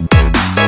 Bye.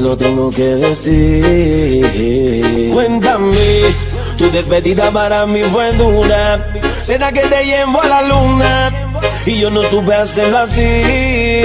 lo tengo que decir. Cuéntame, tu despedida para mí fue dura. ¿Será que te llevo a la luna? Y yo no supe hacerlo así.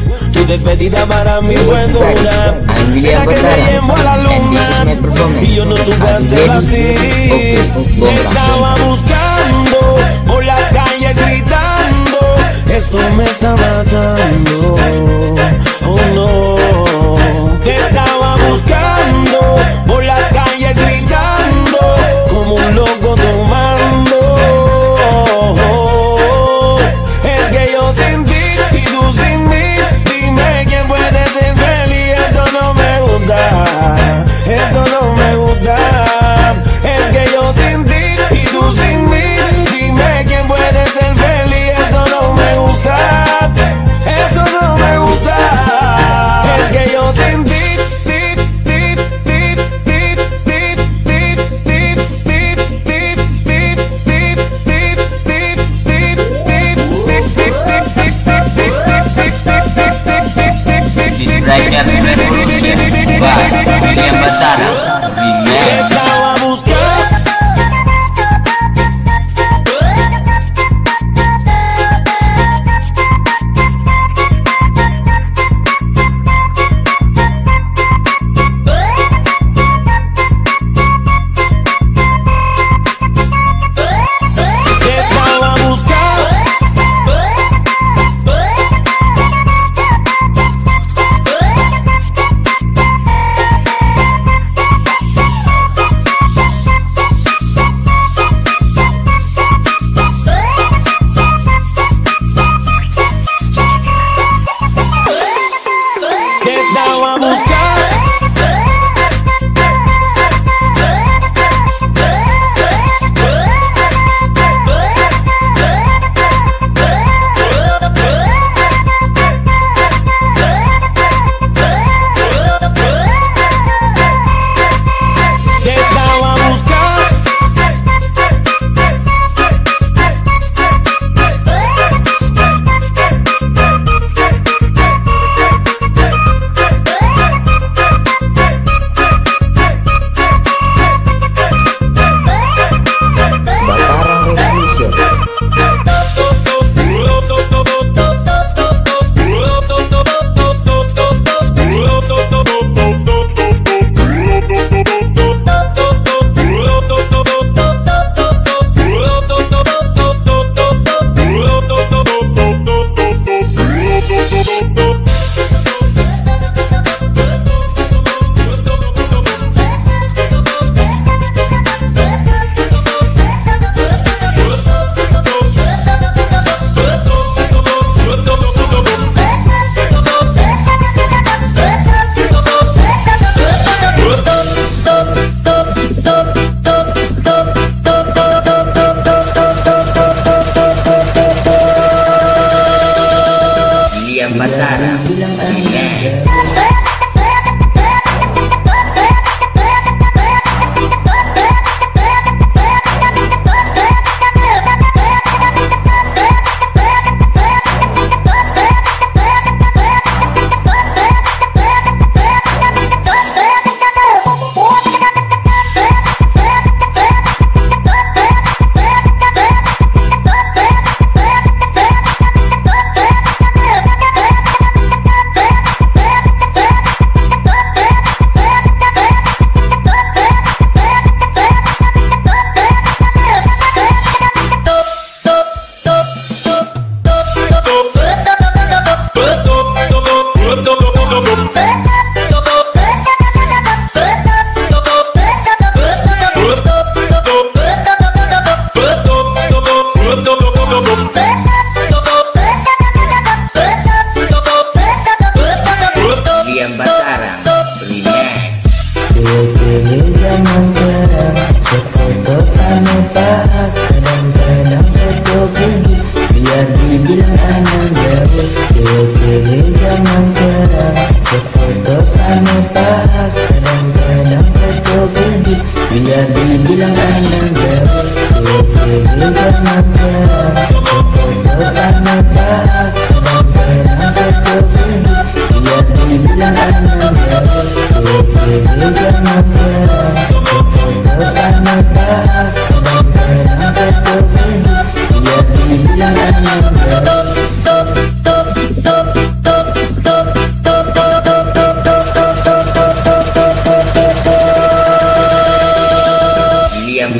tu despedida para mí fue dura. Será que te llevo a la luna y yo no supe hacerlo así. Te estaba buscando por la calle gritando, eso me está matando. Oh no, te estaba buscando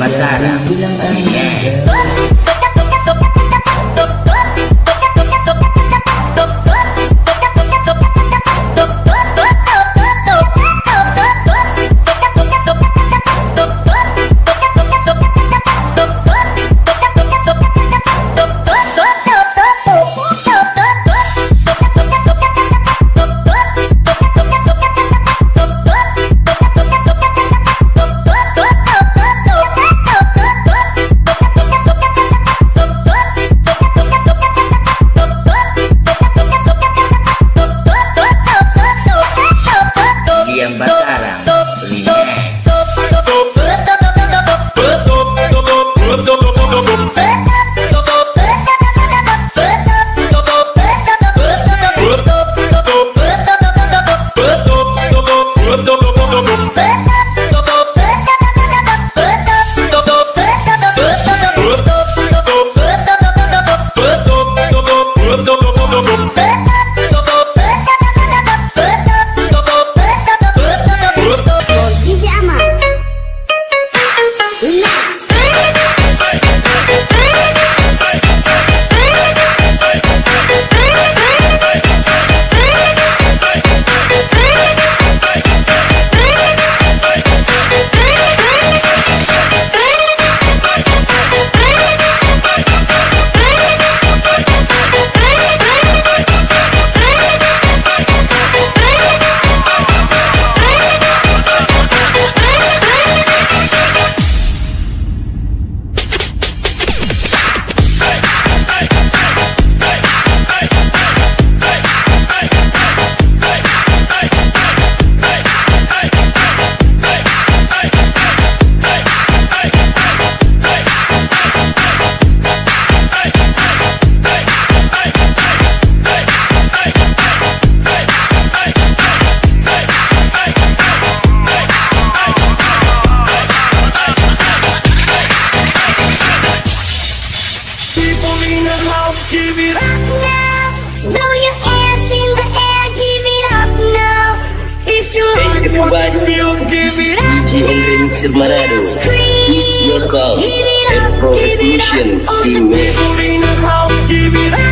Batara Bilang Remix People in the house, give it up. Throw your hands in the air, give it up now. If you like what you feel, give it up. DJ Unlimited Manado Please Scream. welcome Give it up, give it up. Fusion All the People in the house, give it up.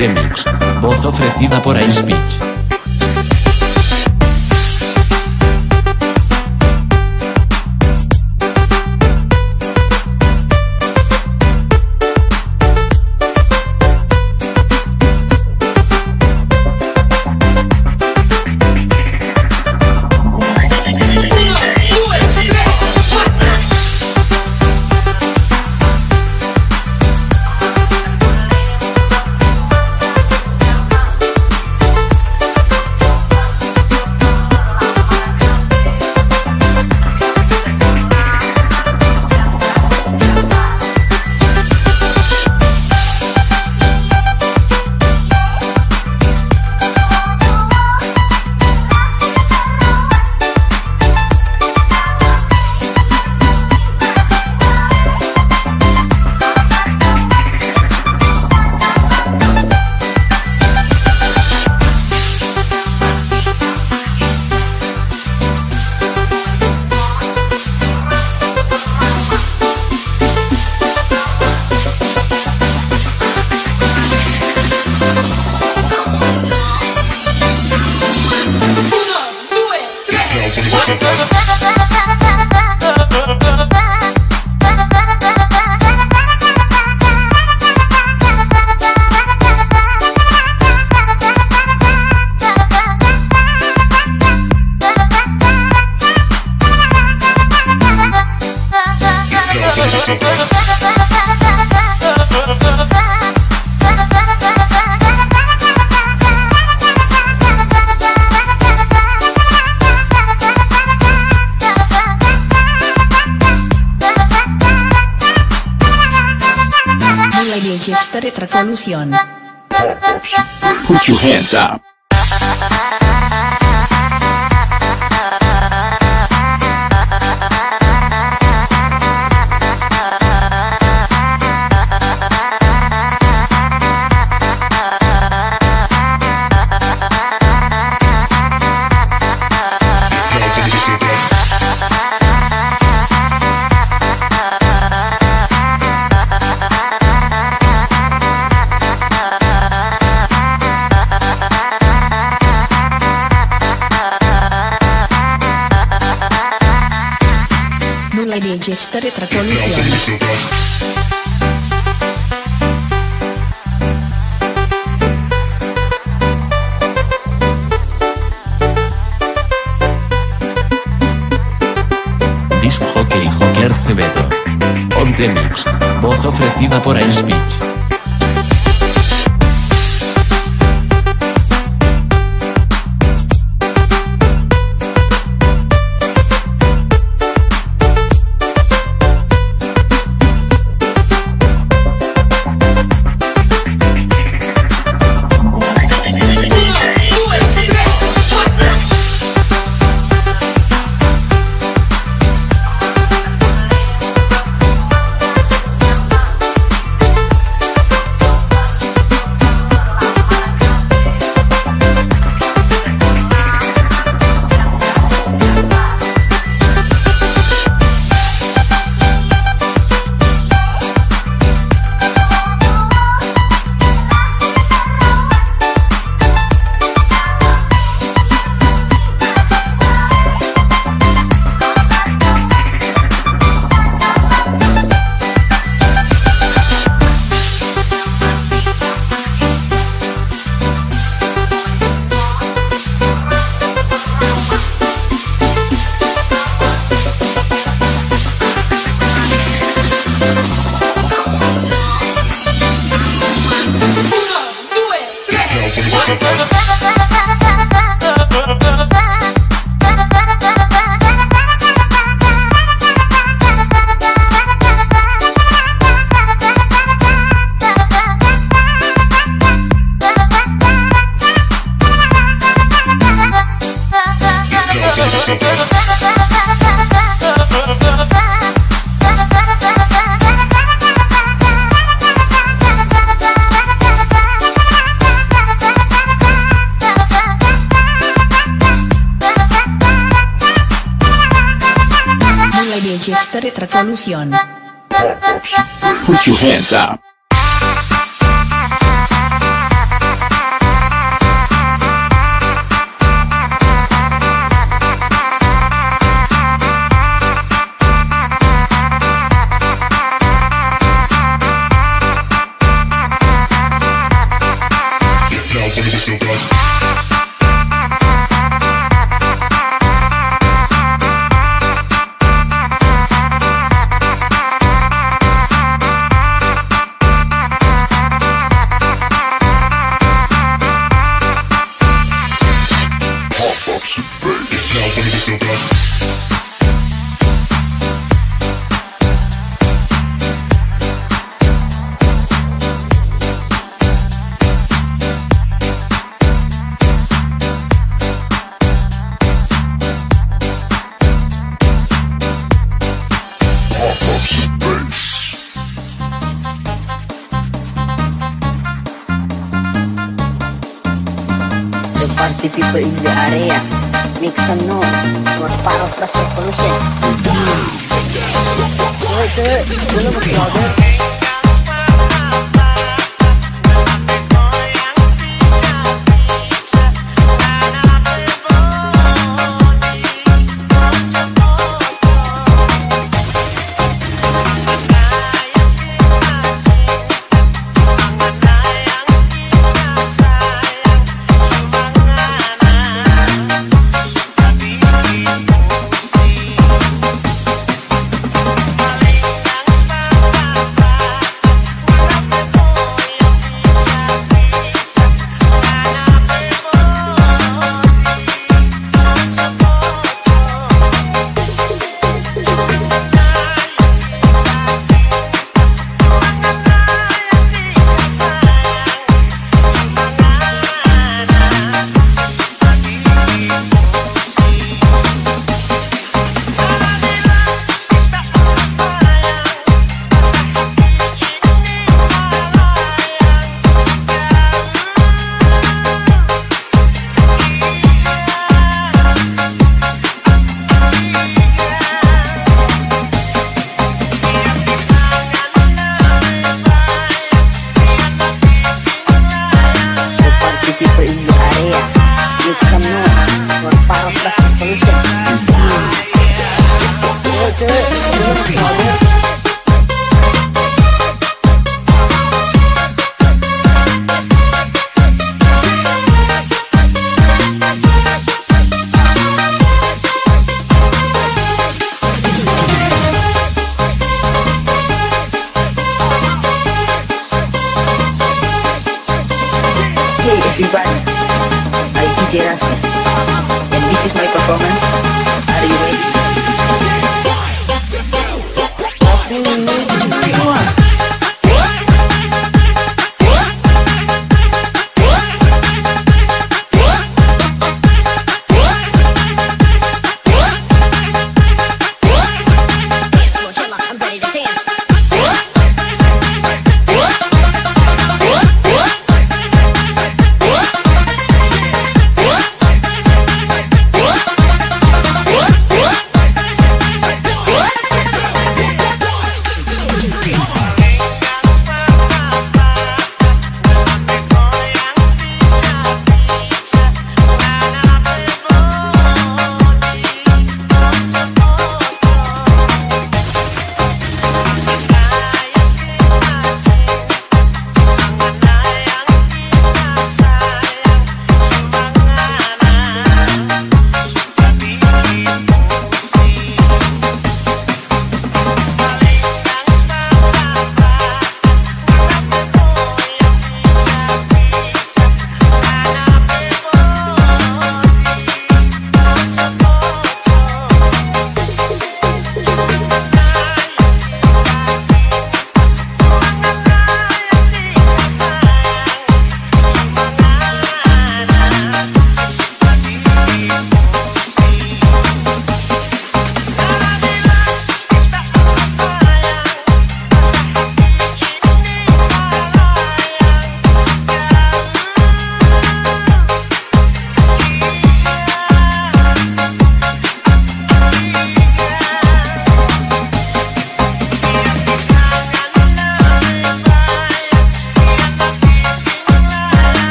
The Mix. Voz ofrecida por Airspeech. Mulai Revolution. Disc Hockey Joker Acevedo. On the Mix. Voz ofrecida por Airspeech. Mulai Revolution. Put your hands up.